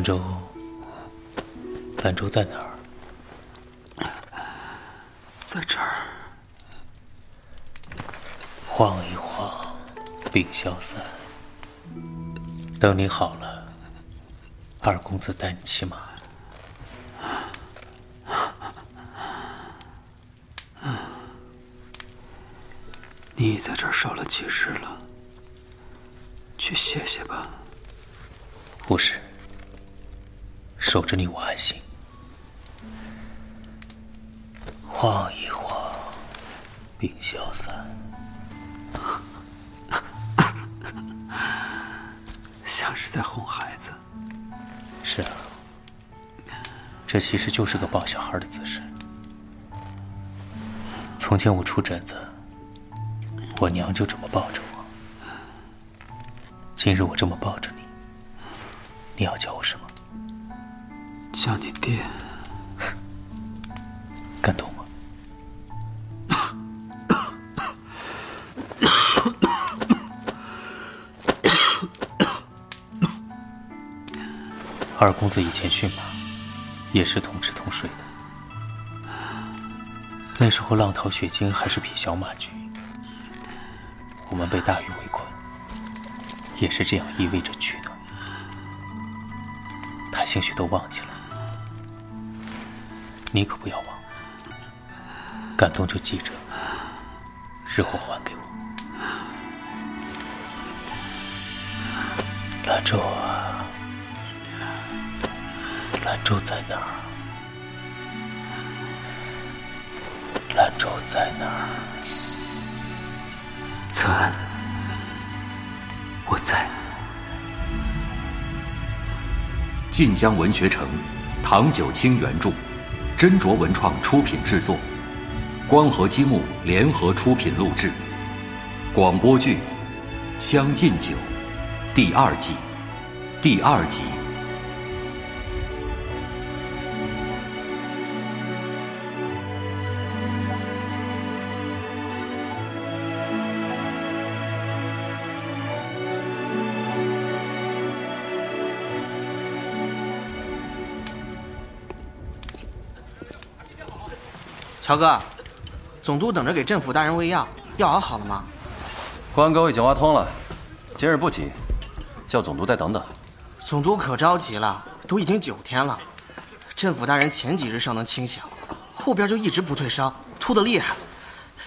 兰州，兰州在哪儿？在这儿。晃一晃，病消散。等你好了，二公子带你骑马。你在这儿守了几日了？去歇歇吧。不是，守着你我安心。晃一晃，病消散。像是在哄孩子。是啊，这其实就是个抱小孩的姿势。从前我出疹子，我娘就这么抱着我。今日我这么抱着你，你要叫我什么？叫你爹。感动吗？二公子以前驯马，也是同吃同睡的。那时候浪淘血晶还是匹小马驹，我们被大雨围困，也是这样依偎着去的。他兴许都忘记了，你可不要忘。感动就记着，日后还给我。兰州啊，兰州在哪儿？兰州在哪儿？在，我在。晋江文学城，唐九卿原著，斟酌文创出品制作，光合积木联合出品录制。广播剧《将进酒》第二季第二集。乔哥，总督等着给镇府大人喂药，药熬好了吗？关沟已经挖通了，今日不急，叫总督再等等。总督可着急了，都已经九天了。镇府大人前几日尚能清醒，后边就一直不退烧，吐得厉害。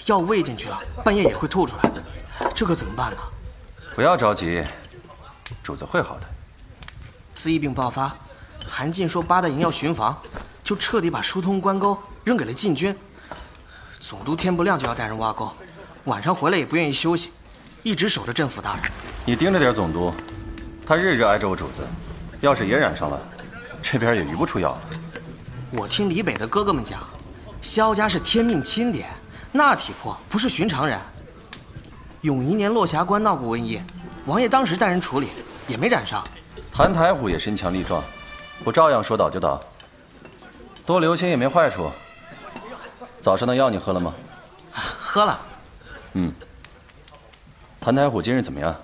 药喂进去了，半夜也会吐出来，这可怎么办呢？不要着急，主子会好的。自疫病爆发，韩进说八大营要巡防，就彻底把疏通关沟扔给了禁军。总督天不亮就要带人挖沟，晚上回来也不愿意休息，一直守着镇府大人。你盯着点总督，他日日挨着我主子，要是也染上了，这边也余不出药了。我听李北的哥哥们讲，萧家是天命钦点，那体魄不是寻常人。永仪年落霞关闹过瘟疫，王爷当时带人处理，也没染上。谭台虎也身强力壮，不照样说倒就倒？多留心也没坏处。早上的药你喝了吗？喝了。嗯。谭台虎今日怎么样？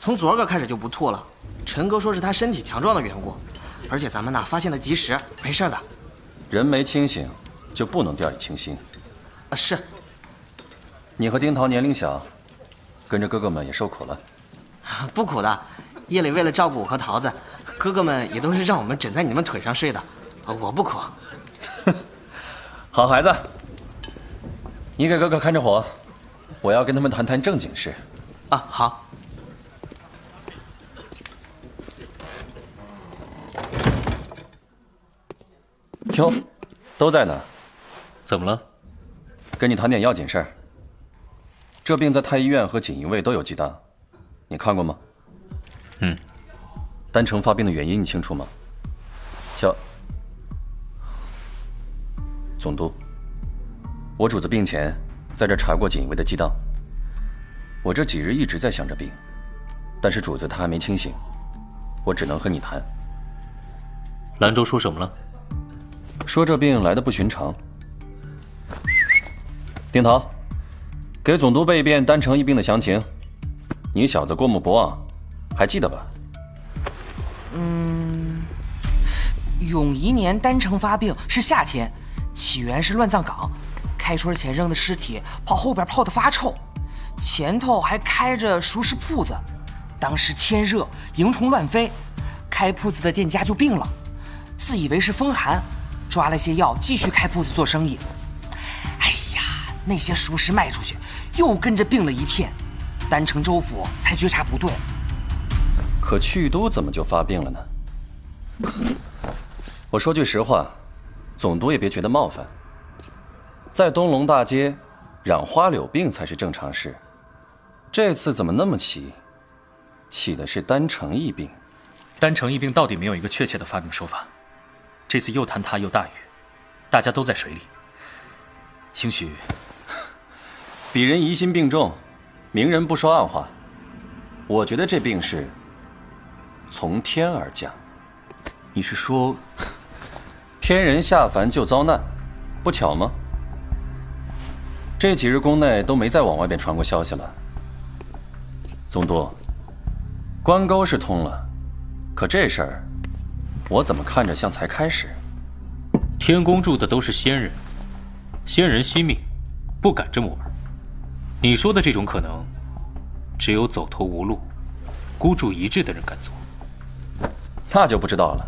从昨儿个开始就不吐了。陈哥说是他身体强壮的缘故，而且咱们呢发现的及时，没事的。人没清醒，就不能掉以轻心。啊，是。你和丁桃年龄小，跟着哥哥们也受苦了。不苦的，夜里为了照顾我和桃子，哥哥们也都是让我们枕在你们腿上睡的。我不苦。好孩子。你给哥哥看着火，我要跟他们谈谈正经事。啊，好。哟，都在呢。怎么了？跟你谈点要紧事儿。这病在太医院和锦衣卫都有记档，你看过吗？嗯。丹城发病的原因你清楚吗？叫总督。我主子病前在这查过锦衣卫的记档。我这几日一直在想着病，但是主子他还没清醒，我只能和你谈。兰州说什么了？说这病来的不寻常。丁桃，给总督背一遍丹城疫病的详情。你小子过目不忘，还记得吧？嗯，永仪年丹城发病是夏天，起源是乱葬岗，开春前扔的尸体跑后边泡得发臭，前头还开着熟食铺子，当时天热，蝇虫乱飞，开铺子的店家就病了，自以为是风寒，抓了些药继续开铺子做生意。哎呀，那些熟食卖出去，又跟着病了一片，丹城州府才觉察不对。可去都怎么就发病了呢？我说句实话，总督也别觉得冒犯。在东龙大街染花柳病才是正常事，这次怎么那么奇？起的是丹城疫病。丹城疫病到底没有一个确切的发病说法。这次又坍塌又大雨，大家都在水里。兴许，鄙人疑心病重，明人不说暗话。我觉得这病是从天而降。你是说，天人下凡就遭难，不巧吗？这几日宫内都没再往外边传过消息了。总督，关沟是通了，可这事儿，我怎么看着像才开始？天宫住的都是仙人，仙人惜命，不敢这么玩。你说的这种可能，只有走投无路、孤注一掷的人敢做。那就不知道了。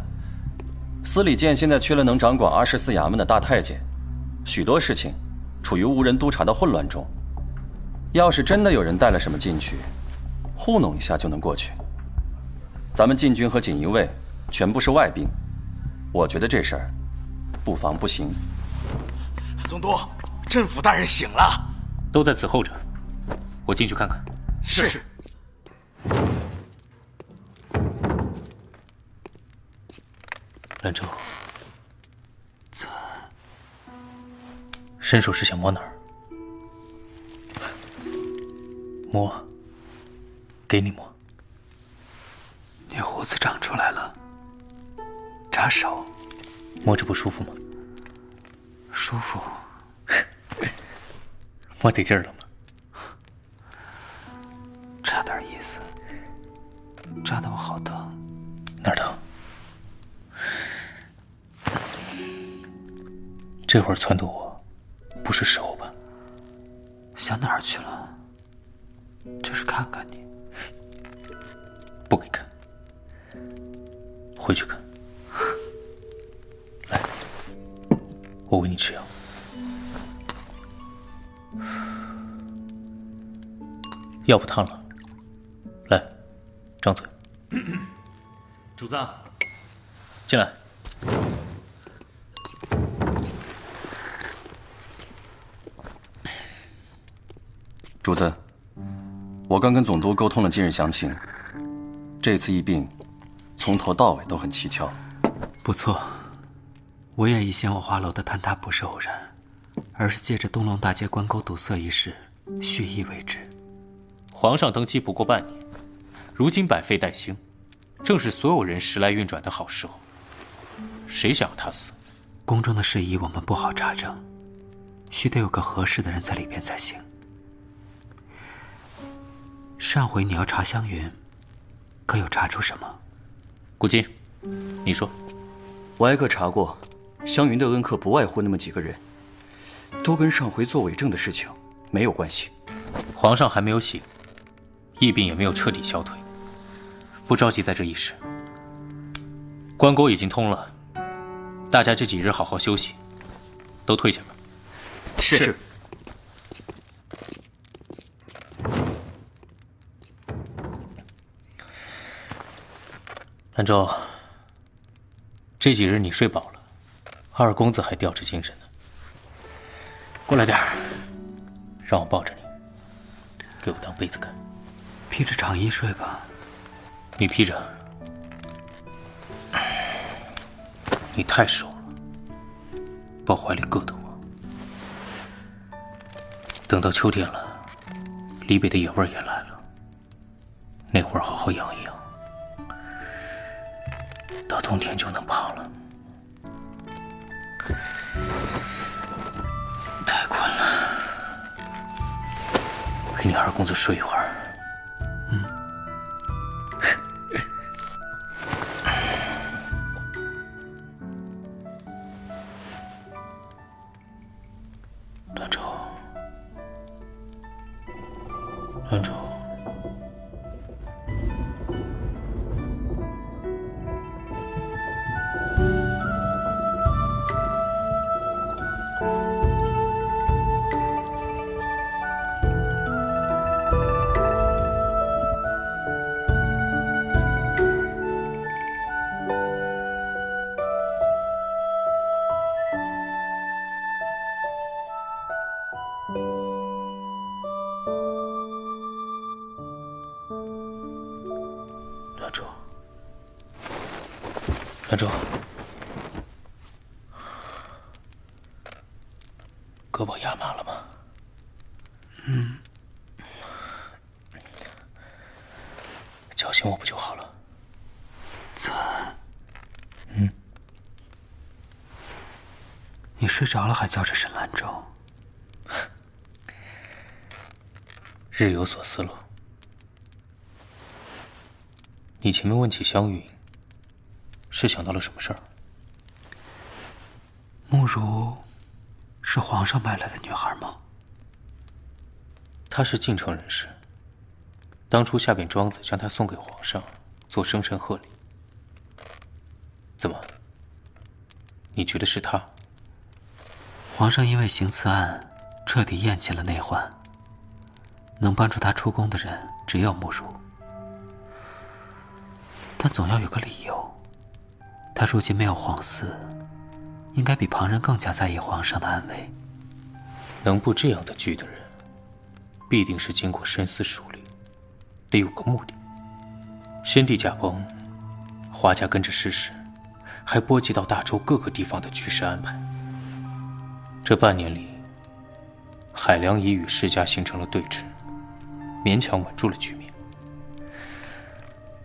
司礼监现在缺了能掌管二十四衙门的大太监，许多事情处于无人督察的混乱中。要是真的有人带了什么进去，糊弄一下就能过去。咱们禁军和锦衣卫全部是外兵，我觉得这事儿不防不行。总督，镇抚大人醒了，都在此候着，我进去看看。是。兰州，伸手是想摸哪儿？摸，给你摸。你胡子长出来了，扎手，摸着不舒服吗？舒服。摸得劲儿了吗？差点意思，扎得我好疼。哪儿疼？这会儿撺掇我，不是时候吧？想哪儿去了？就是看看你。不给看，回去看。来，我喂你吃药。药不烫了，来，张嘴。主子，进来。主子，我刚跟总督沟通了今日详情。这次疫病，从头到尾都很蹊跷。不错，我也疑心我花楼的坍塌不是偶然，而是借着东龙大街关沟堵塞一事，蓄意为之。皇上登基不过半年，如今百废待兴，正是所有人时来运转的好时候。谁想要他死？宫中的事宜我们不好查证，须得有个合适的人在里边才行。上回你要查湘云，可有查出什么？古今，你说。我挨个查过，湘云的恩客不外乎那么几个人，都跟上回做伪证的事情没有关系。皇上还没有醒，疫病也没有彻底消退，不着急在这一时。关沟已经通了，大家这几日好好休息，都退下吧。是。兰州，这几日你睡饱了，二公子还吊着精神呢。过来点儿，让我抱着你，给我当被子盖。披着长衣睡吧。你披着。你太瘦了，抱怀里硌得我。等到秋天了，离别的野味也来了，那会儿好好养养。冬天就能胖了。太困了，陪你二公子睡一会儿。兰州，胳膊压麻了吗？嗯，叫醒我不就好了？怎，嗯，你睡着了还叫着沈兰州？日有所思了。你前面问起湘云，是想到了什么事儿？慕如是皇上派来的女孩吗？她是晋城人士。当初下边庄子将她送给皇上，做生辰贺礼。怎么？你觉得是她？皇上因为行刺案，彻底厌弃了内患。能帮助他出宫的人，只有慕如。但总要有个理由。他如今没有皇嗣，应该比旁人更加在意皇上的安危。能布这样的局的人，必定是经过深思熟虑，得有个目的。先帝驾崩，华家跟着失势，还波及到大周各个地方的局势安排。这半年里，海良已与世家形成了对峙。勉强稳住了局面。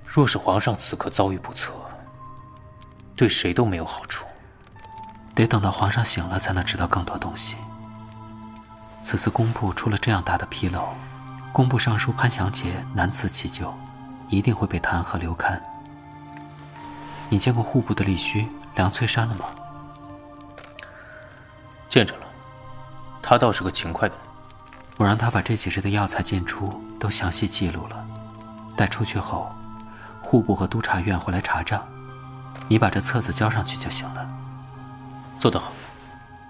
若是皇上此刻遭遇不测，对谁都没有好处。得等到皇上醒了，才能知道更多东西。此次工部出了这样大的纰漏，工部尚书潘祥杰难辞其咎，一定会被弹劾流刊。你见过户部的隶须梁翠山了吗？见着了，他倒是个勤快的人。我让他把这几日的药材进出都详细记录了，待出去后，户部和督察院会来查账，你把这册子交上去就行了。做得好，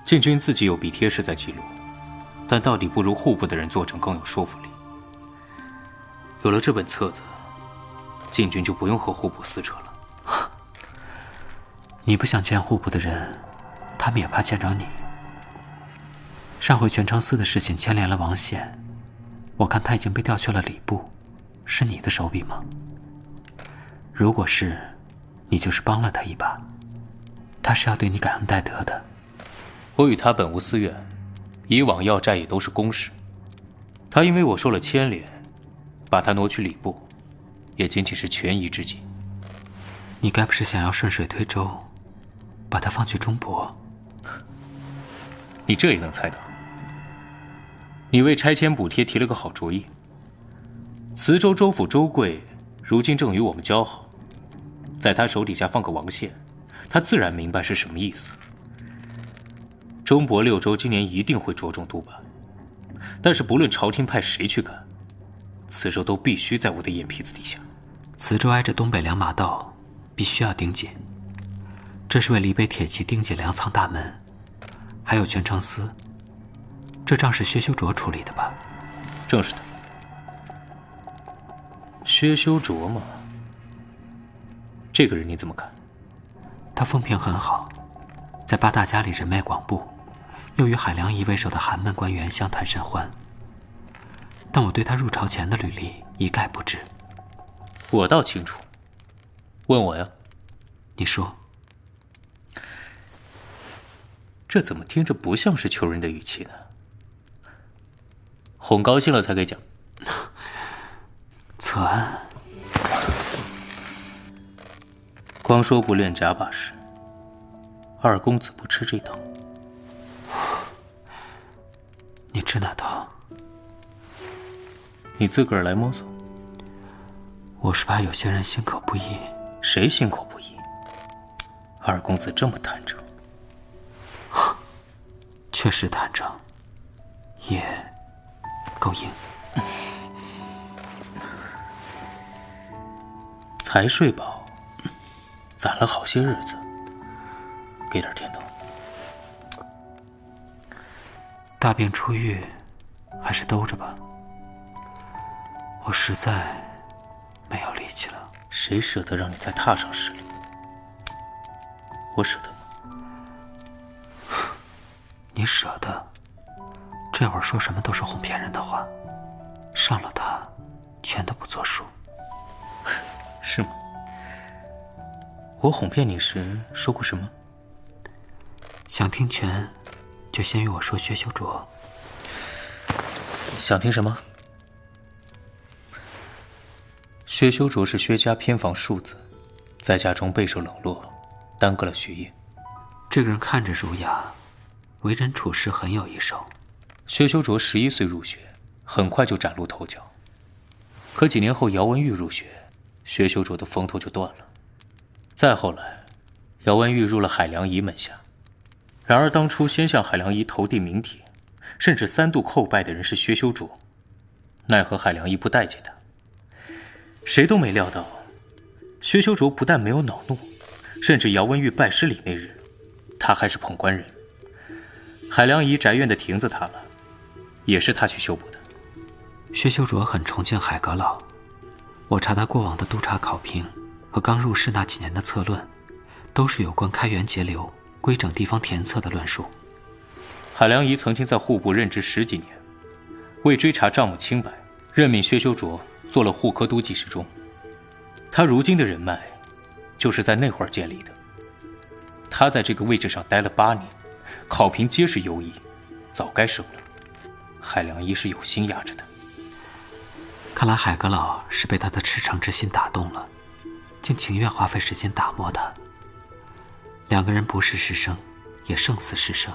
禁军自己有笔贴式在记录，但到底不如户部的人作证更有说服力。有了这本册子，禁军就不用和户部撕扯了。你不想见户部的人，他们也怕见着你。上回全昌司的事情牵连了王显，我看他已经被调去了礼部，是你的手笔吗？如果是，你就是帮了他一把，他是要对你感恩戴德的。我与他本无私怨，以往要债也都是公事。他因为我受了牵连，把他挪去礼部，也仅仅是权宜之计。你该不是想要顺水推舟，把他放去中博？你这也能猜到？你为拆迁补贴提了个好主意。磁州州府周贵如今正与我们交好，在他手底下放个王线，他自然明白是什么意思。中博六州今年一定会着重督办，但是不论朝廷派谁去干，磁州都必须在我的眼皮子底下。磁州挨着东北两马道，必须要盯紧。这是为离北铁骑盯紧粮仓大门，还有全城司。这账是薛修卓处理的吧？正是的。薛修卓嘛，这个人你怎么看？他风评很好，在八大家里人脉广布，又与海良仪为首的寒门官员相谈甚欢。但我对他入朝前的履历一概不知。我倒清楚。问我呀？你说。这怎么听着不像是求人的语气呢？哄高兴了才给讲。岑，光说不练假把式，二公子不吃这套。你吃哪套？你自个儿来摸索。我是怕有些人心口不一。谁心口不一？二公子这么坦诚。确实坦诚。也够硬。才睡饱，攒了好些日子，给点甜头。大病初愈，还是兜着吧。我实在没有力气了。谁舍得让你再踏上十里？我舍得。你舍得？这会儿说什么都是哄骗人的话。上了他，全都不作数。我哄骗你时说过什么？想听全，就先与我说薛修卓。想听什么？薛修卓是薛家偏房庶子，在家中备受冷落，耽搁了学业。这个人看着儒雅，为人处事很有一手。薛修卓十一岁入学，很快就崭露头角。可几年后，姚文玉入学。薛修卓的风头就断了。再后来，姚文玉入了海良仪门下。然而当初先向海良仪投递名帖，甚至三度叩拜的人是薛修卓，奈何海良仪不待见他。谁都没料到，薛修卓不但没有恼怒，甚至姚文玉拜师礼那日，他还是捧官人。海良仪宅院的亭子塌了，也是他去修补的。薛修卓很崇敬海阁老。我查他过往的督察考评和刚入仕那几年的策论，都是有关开源节流、规整地方田策的论述。海良仪曾经在户部任职十几年，为追查账目清白，任命薛修卓做了户科都记事中。他如今的人脉，就是在那会儿建立的。他在这个位置上待了八年，考评皆是优异，早该升了。海良仪是有心压着的。看来海阁老是被他的赤诚之心打动了，竟情愿花费时间打磨他。两个人不是师生，也胜似师生。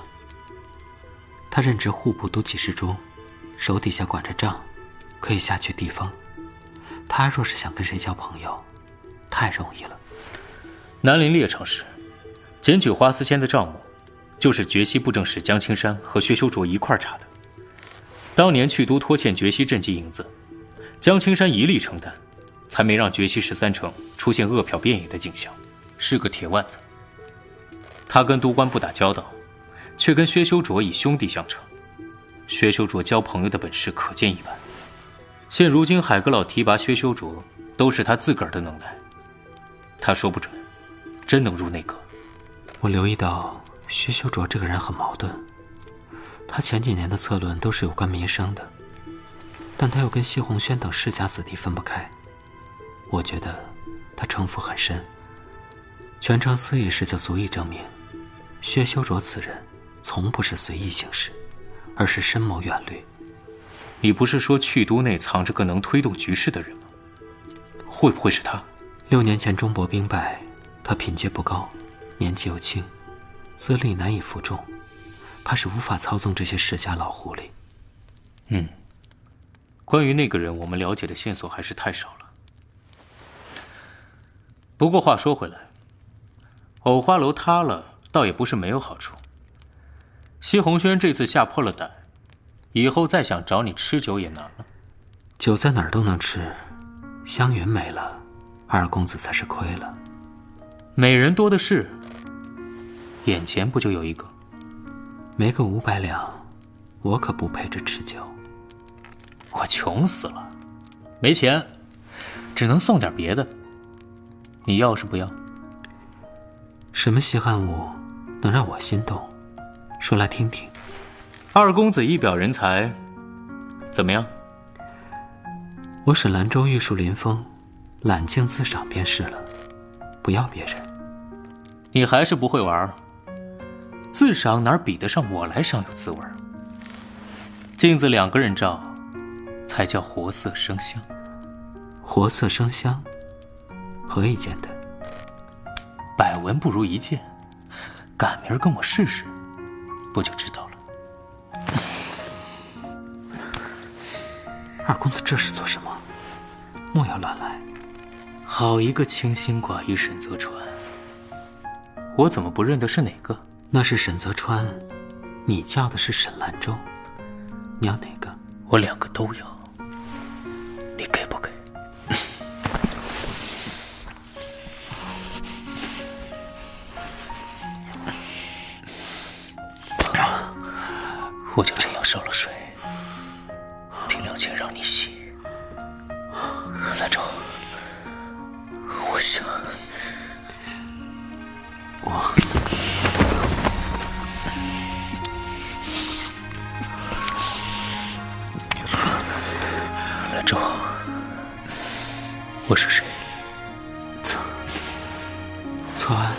他任职户部都记事中，手底下管着账，可以下去地方。他若是想跟谁交朋友，太容易了。南陵猎场时，检举花思仙的账目，就是觉西布政使江青山和薛修卓一块查的。当年去都拖欠觉西赈济银子。江青山一力承担，才没让觉西十三城出现饿殍遍野的景象，是个铁腕子。他跟都官不打交道，却跟薛修卓以兄弟相称。薛修卓交朋友的本事可见一斑。现如今海阁老提拔薛修卓，都是他自个儿的能耐。他说不准，真能入内阁。我留意到薛修卓这个人很矛盾，他前几年的策论都是有关民生的。但他又跟谢鸿轩等世家子弟分不开，我觉得他城府很深。全城司一事就足以证明，薛修卓此人从不是随意行事，而是深谋远虑。你不是说去都内藏着个能推动局势的人吗？会不会是他？六年前中伯兵败，他品阶不高，年纪又轻，资历难以服众，怕是无法操纵这些世家老狐狸。嗯。关于那个人，我们了解的线索还是太少了。不过话说回来，藕花楼塌了，倒也不是没有好处。西红轩这次吓破了胆，以后再想找你吃酒也难了。酒在哪儿都能吃，香云没了，二公子才是亏了。美人多的是，眼前不就有一个？没个五百两，我可不陪着吃酒。我穷死了，没钱，只能送点别的。你要是不要？什么稀罕物能让我心动？说来听听。二公子一表人才，怎么样？我使兰州玉树临风，揽镜自赏便是了，不要别人。你还是不会玩。自赏哪比得上我来赏有滋味？镜子两个人照。才叫活色生香。活色生香，何以见得？百闻不如一见，赶明儿跟我试试，不就知道了？二公子这是做什么？莫要乱来！好一个清心寡欲沈泽川，我怎么不认得是哪个？那是沈泽川，你叫的是沈兰州。你要哪个？我两个都要，我就这样烧了水，凭良心让你洗。兰州，我想，我。兰州，我是谁？错，错安，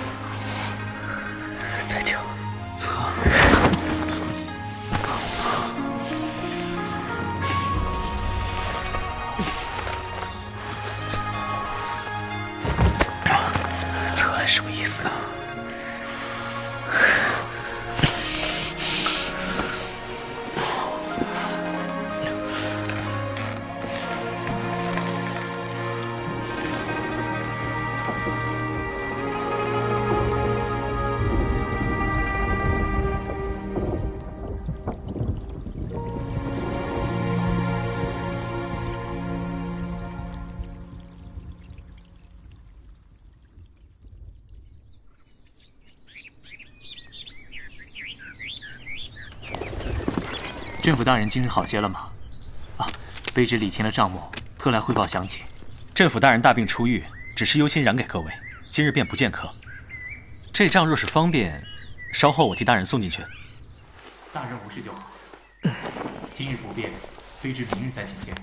再讲，大人今日好些了吗？啊，卑职理清了账目，特来汇报详情。镇府大人大病初愈，只是忧心染给各位，今日便不见客。这账若是方便，稍后我替大人送进去。大人无事就好。今日不便，卑职明日再请见。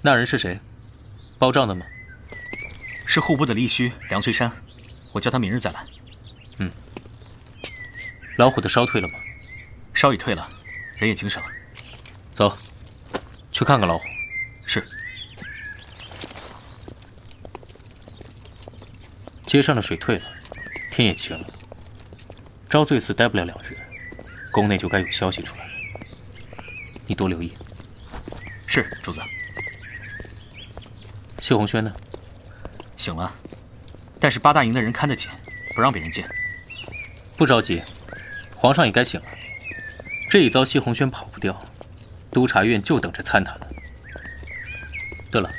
那人是谁？包账的吗？是户部的吏须梁翠山，我叫他明日再来。嗯。老虎的烧退了吗？烧已退了，人也精神了。走，去看看老虎。是。街上的水退了，天也晴了。招罪寺待不了两日，宫内就该有消息出来了。你多留意。是，主子。谢红轩呢？醒了，但是八大营的人看得紧，不让别人进。不着急，皇上也该醒了。这一遭西红轩跑不掉，督察院就等着参他了。对了，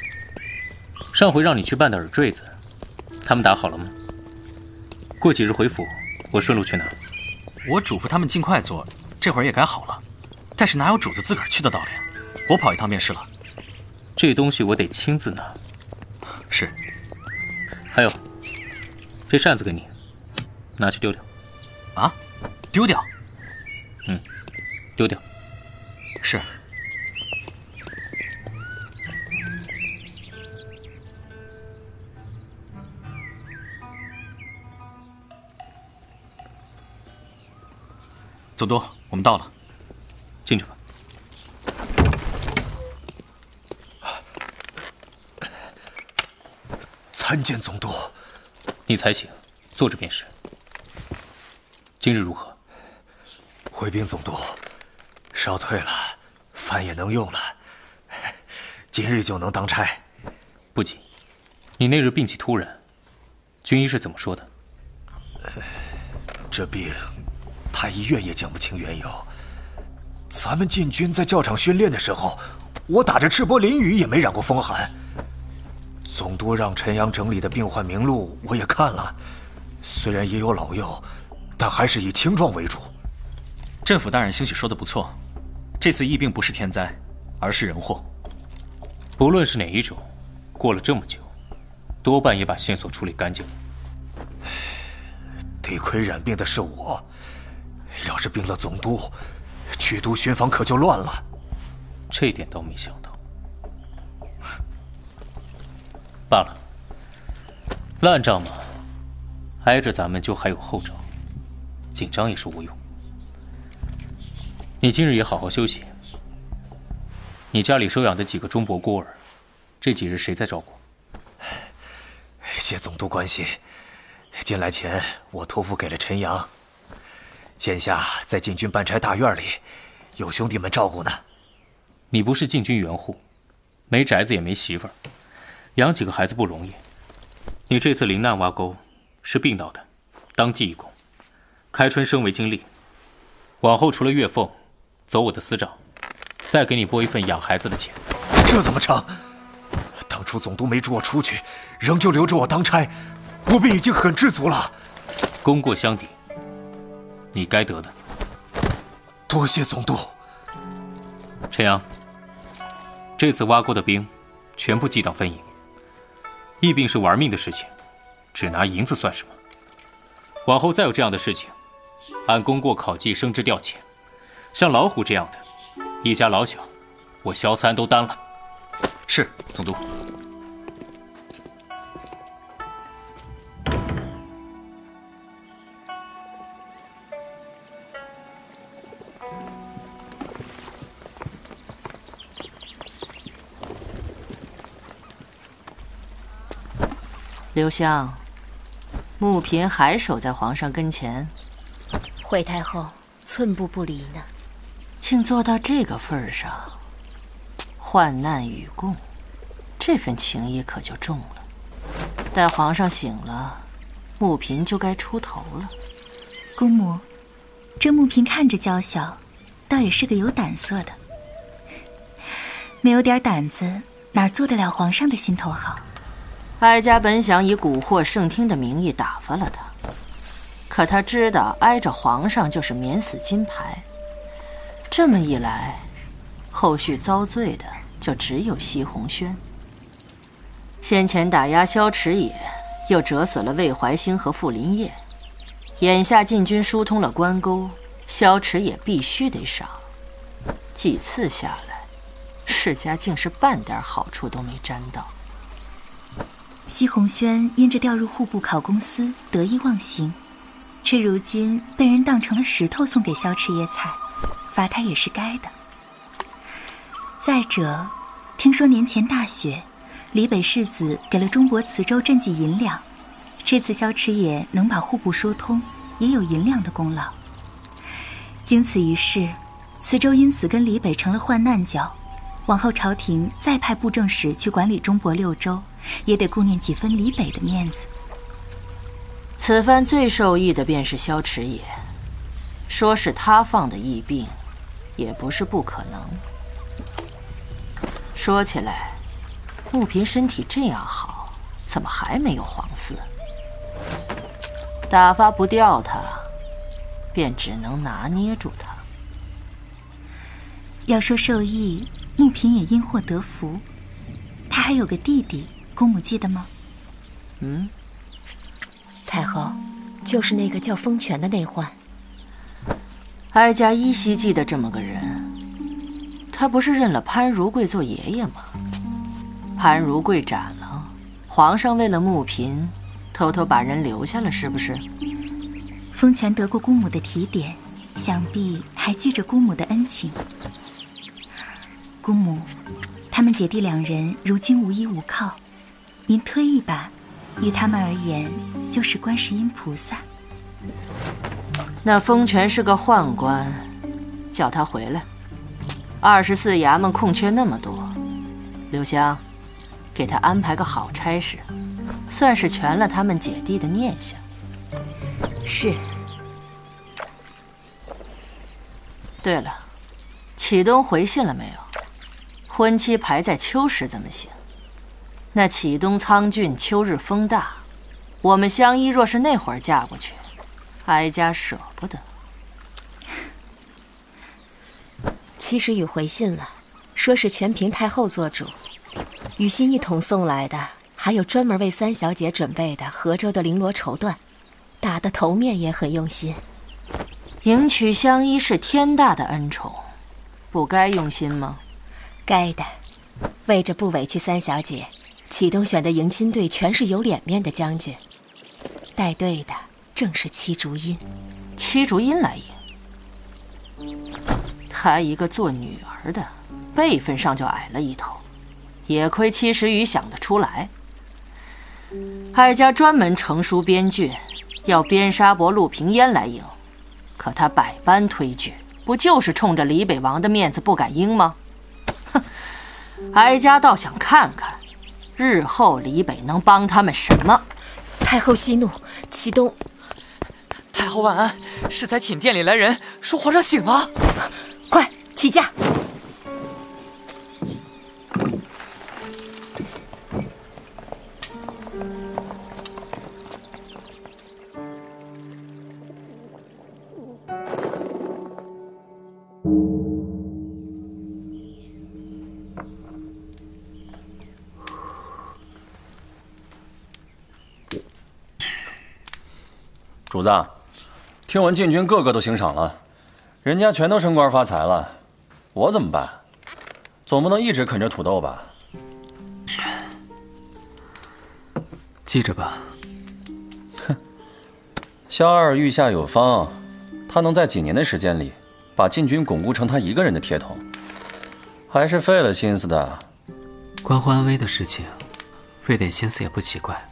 上回让你去办的耳坠子，他们打好了吗？过几日回府，我顺路去拿。我嘱咐他们尽快做，这会儿也该好了。但是哪有主子自个儿去的道理？我跑一趟便是了。这东西我得亲自拿。是。还有，这扇子给你，拿去丢掉。啊？丢掉？嗯，丢掉。是。总督，我们到了，进去吧。参见总督，你才醒，坐着便是。今日如何？回禀总督，烧退了，饭也能用了，今日就能当差。不急，你那日病起突然，军医是怎么说的？这病，太医院也讲不清缘由。咱们禁军在教场训练的时候，我打着赤膊淋雨也没染过风寒。总督让陈阳整理的病患名录，我也看了，虽然也有老幼，但还是以轻状为主。镇府大人兴许说的不错，这次疫病不是天灾，而是人祸。不论是哪一种，过了这么久，多半也把线索处理干净了。得亏染病的是我，要是病了总督，去都巡防可就乱了。这一点倒没想到。罢了，烂账嘛，挨着咱们就还有后招，紧张也是无用。你今日也好好休息。你家里收养的几个忠伯孤儿，这几日谁在照顾？谢总督关心。进来前我托付给了陈阳，现下在禁军办差大院里，有兄弟们照顾呢。你不是禁军员户，没宅子也没媳妇儿。养几个孩子不容易，你这次临难挖沟，是病倒的，当记一功，开春升为经历。往后除了月俸，走我的私账，再给你拨一份养孩子的钱。这怎么成？当初总督没准我出去，仍旧留着我当差，我便已经很知足了。功过相抵，你该得的。多谢总督。陈阳，这次挖沟的兵，全部记到分银。疫病是玩命的事情，只拿银子算什么？往后再有这样的事情，按功过考绩升职调遣。像老虎这样的，一家老小，我萧三都担了。是总督。刘香，穆嫔还守在皇上跟前。惠太后寸步不离呢。竟做到这个份上，患难与共，这份情谊可就重了。待皇上醒了，穆嫔就该出头了。姑母，这穆嫔看着娇小，倒也是个有胆色的。没有点胆子，哪做得了皇上的心头好？哀家本想以蛊惑圣听的名义打发了他，可他知道挨着皇上就是免死金牌。这么一来，后续遭罪的就只有西红轩。先前打压萧迟野，又折损了魏怀兴和傅林业，眼下禁军疏通了关沟，萧迟野必须得赏。几次下来，世家竟是半点好处都没沾到。西红轩因着调入户部考公司得意忘形，这如今被人当成了石头送给萧迟野踩，罚他也是该的。再者，听说年前大雪，李北世子给了中国磁州赈济银两，这次萧迟野能把户部说通，也有银两的功劳。经此一事，磁州因此跟李北成了患难角，往后朝廷再派布政使去管理中博六州。也得顾念几分李北的面子。此番最受益的便是萧迟也，说是他放的疫病，也不是不可能。说起来，穆嫔身体这样好，怎么还没有皇嗣？打发不掉他，便只能拿捏住他。要说受益，穆嫔也因祸得福，他还有个弟弟。公母记得吗？嗯，太后，就是那个叫风泉的内患。哀家依稀记得这么个人，他不是认了潘如贵做爷爷吗？潘如贵斩了，皇上为了穆嫔，偷偷把人留下了，是不是？风泉得过姑母的提点，想必还记着姑母的恩情。姑母，他们姐弟两人如今无依无靠。您推一把，于他们而言就是观世音菩萨。那封权是个宦官，叫他回来。二十四衙门空缺那么多，刘香，给他安排个好差事，算是全了他们姐弟的念想。是。对了，启东回信了没有？婚期排在秋时怎么行？那启东苍峻，秋日风大，我们相依若是那会儿嫁过去，哀家舍不得。七十雨回信了，说是全凭太后做主。与信一同送来的，还有专门为三小姐准备的河州的绫罗绸缎，打的头面也很用心。迎娶相依是天大的恩宠，不该用心吗？该的，为着不委屈三小姐。启东选的迎亲队全是有脸面的将军，带队的正是戚竹音。戚竹音来迎，她一个做女儿的，辈分上就矮了一头，也亏戚时雨想得出来。哀家专门成书编剧，要边沙伯、陆平烟来迎，可他百般推拒，不就是冲着李北王的面子不敢应吗？哼，哀家倒想看看。日后李北能帮他们什么？太后息怒，启东，后万安，适才寝殿里来人说皇上醒了，快起驾。主子，听闻禁军个个都行赏了，人家全都升官发财了，我怎么办？总不能一直啃着土豆吧？记着吧。哼，萧二御下有方，他能在几年的时间里把禁军巩固成他一个人的铁桶，还是费了心思的。关乎安危的事情，费点心思也不奇怪。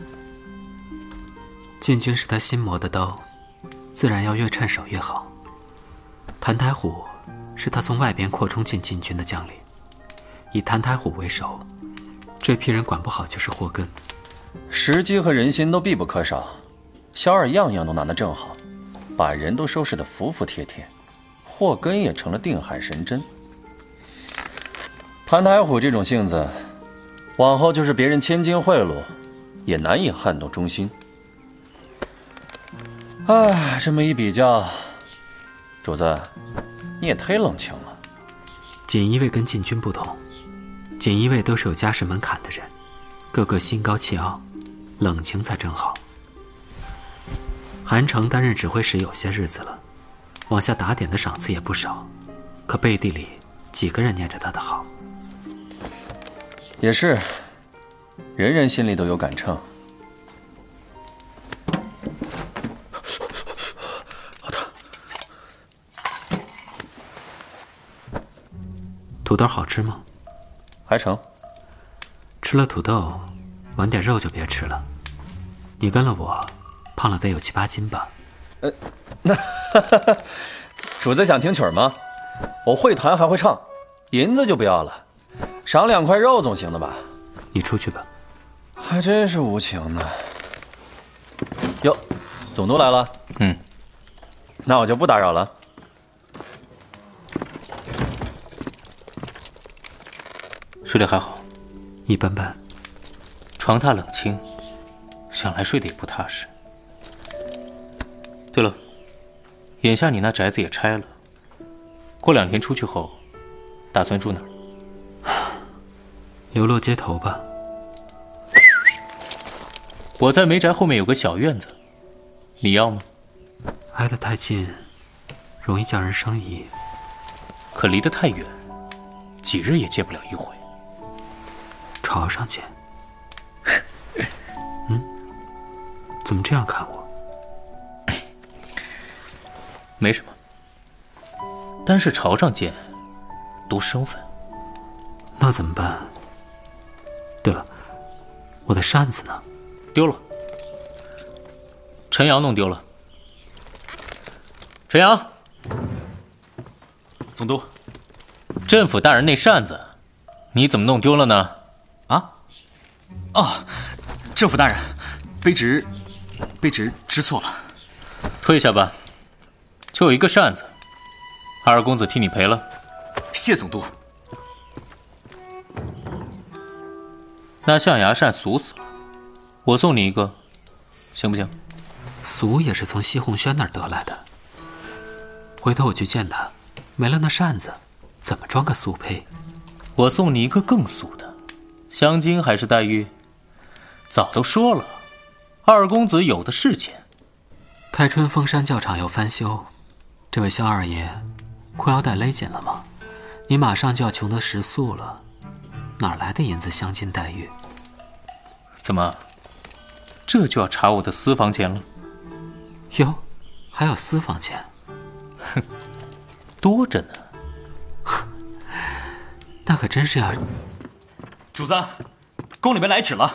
禁军是他心魔的刀，自然要越趁手越好。谭台虎是他从外边扩充进禁军的将领，以谭台虎为首，这批人管不好就是祸根。时机和人心都必不可少，萧二样样都拿得正好，把人都收拾得服服帖帖，祸根也成了定海神针。谭台虎这种性子，往后就是别人千金贿赂，也难以撼动忠心。唉，这么一比较，主子，你也忒冷清了。锦衣卫跟禁军不同，锦衣卫都是有家世门槛的人，个个心高气傲，冷清才正好。韩城担任指挥使有些日子了，往下打点的赏赐也不少，可背地里几个人念着他的好？也是，人人心里都有杆秤。土豆好吃吗？还成。吃了土豆，晚点肉就别吃了。你跟了我，胖了得有七八斤吧？呃，那主子想听曲儿吗？我会弹还会唱，银子就不要了，赏两块肉总行的吧？你出去吧。还真是无情呢。哟，总督来了。嗯，那我就不打扰了。睡得还好，一般般。床榻冷清，想来睡得也不踏实。对了，眼下你那宅子也拆了，过两天出去后，打算住哪儿？流落街头吧。我在梅宅后面有个小院子，你要吗？挨得太近，容易叫人生疑；可离得太远，几日也见不了一回。朝上见。嗯，怎么这样看我？没什么，单是朝上见，读身份。那怎么办？对了，我的扇子呢？丢了。陈阳弄丢了。陈阳，总督，镇府大人那扇子，你怎么弄丢了呢？啊！哦，政府大人，卑职，卑职知错了。退下吧，就有一个扇子，二公子替你赔了。谢总督。那象牙扇俗死了，我送你一个，行不行？俗也是从西红轩那儿得来的。回头我去见他，没了那扇子，怎么装个俗胚？我送你一个更俗的。镶金还是黛玉？早都说了，二公子有的是钱。开春封山教场要翻修，这位萧二爷裤腰带勒紧了吗？你马上就要穷得食宿了，哪来的银子镶金黛玉？怎么，这就要查我的私房钱了？哟，还有私房钱？哼，多着呢。那可真是要……主子，宫里面来旨了。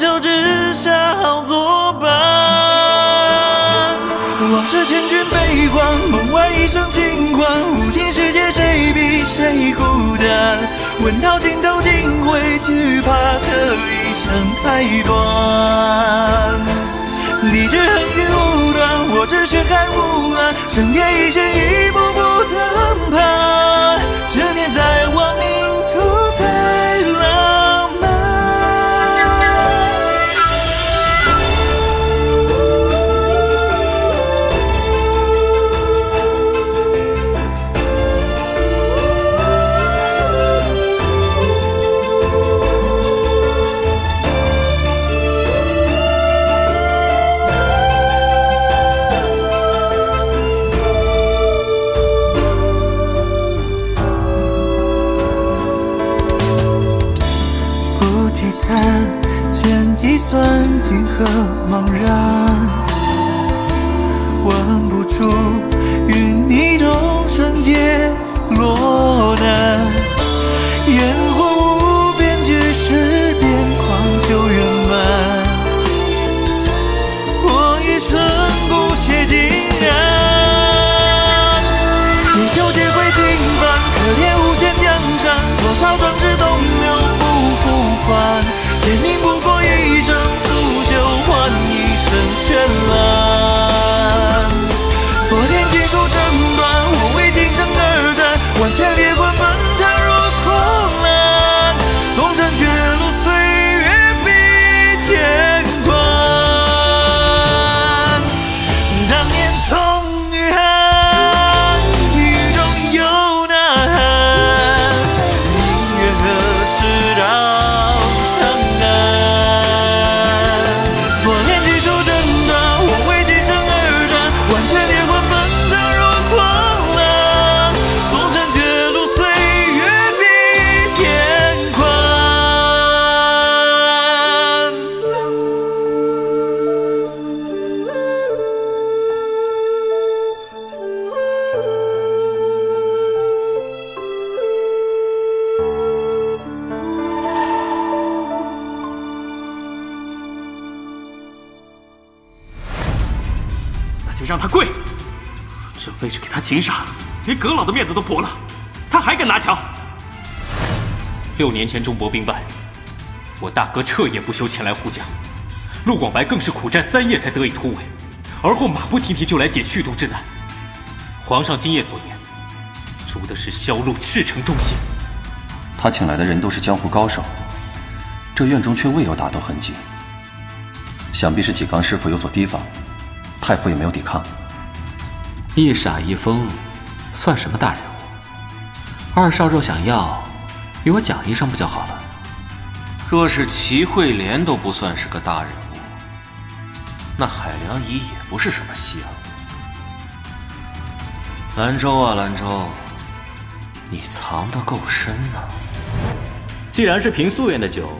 神州之下好作伴。往事千卷悲欢，梦外一声轻唤。无情世界，谁比谁孤单？问到尽头，竟会惧怕这一生太短。你只恨雨无端，我只血海无岸。生天一线，一步步登攀。执念在亡命让他跪！这位置给他擒杀，连阁老的面子都驳了，他还敢拿枪？六年前中博兵败，我大哥彻夜不休前来护驾，陆广白更是苦战三夜才得以突围，而后马不停蹄就来解去都之难。皇上今夜所言，诛的是萧陆赤诚忠心。他请来的人都是江湖高手，这院中却未有打斗痕迹，想必是纪刚师傅有所提防，太傅也没有抵抗。一傻一疯，算什么大人物？二少若想要，与我讲一声不就好了？若是齐慧莲都不算是个大人物，那海良仪也不是什么稀罕物。兰州啊，兰州，你藏得够深呐、既然是平素院的酒，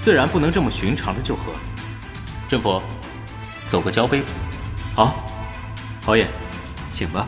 自然不能这么寻常的就喝。甄佛，走个交杯吧。好，侯爷，请吧。